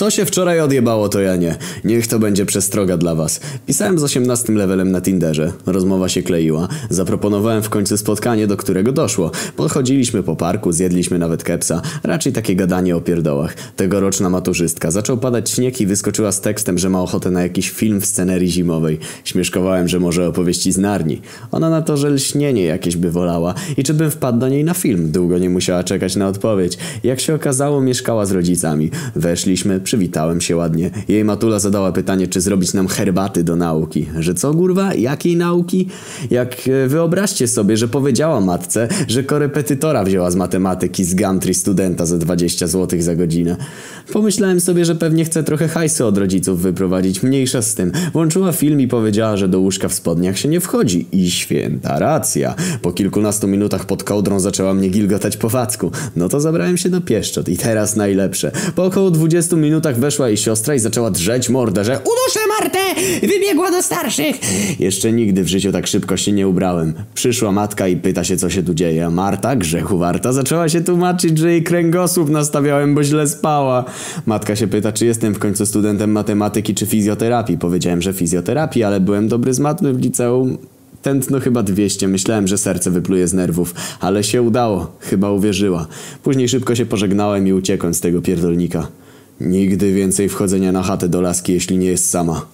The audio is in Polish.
Co się wczoraj odjebało, to ja nie. Niech to będzie przestroga dla was. Pisałem z 18 levelem na Tinderze. Rozmowa się kleiła. Zaproponowałem w końcu spotkanie, do którego doszło. Podchodziliśmy po parku, zjedliśmy nawet kepsa. Raczej takie gadanie o pierdołach. Tegoroczna maturzystka. Zaczął padać śnieg i wyskoczyła z tekstem, że ma ochotę na jakiś film w scenerii zimowej. Śmieszkowałem, że może opowieści z Narni. Ona na to, że lśnienie jakieś by wolała i czy bym wpadł do niej na film. Długo nie musiała czekać na odpowiedź. Jak się okazało, mieszkała z rodzicami. Weszliśmy, przywitałem się ładnie. Jej matula zadała pytanie, czy zrobić nam herbaty do nauki. Że co, kurwa? Jakiej nauki? Jak e, wyobraźcie sobie, że powiedziała matce, że korepetytora wzięła z matematyki z Gumtree studenta za 20 zł za godzinę. Pomyślałem sobie, że pewnie chce trochę hajsu od rodziców wyprowadzić. Mniejsza z tym. Włączyła film i powiedziała, że do łóżka w spodniach się nie wchodzi. I święta racja. Po kilkunastu minutach pod kołdrą zaczęła mnie gilgotać po wacku. No to zabrałem się do pieszczot i teraz najlepsze. Po około 20 minutach weszła jej siostra i zaczęła drzeć mordę, że uduszę Martę! Wybiegła do starszych! Jeszcze nigdy w życiu tak szybko się nie ubrałem. Przyszła matka i pyta się, co się tu dzieje. A Marta, grzechu warta, zaczęła się tłumaczyć, że jej kręgosłup nastawiałem, bo źle spała. Matka się pyta, czy jestem w końcu studentem matematyki czy fizjoterapii. Powiedziałem, że fizjoterapii, ale byłem dobry z matmy w liceum. Tętno chyba 200, myślałem, że serce wypluje z nerwów, ale się udało, chyba uwierzyła. Później szybko się pożegnałem i uciekłem z tego pierdolnika. Nigdy więcej wchodzenia na chatę do laski, jeśli nie jest sama.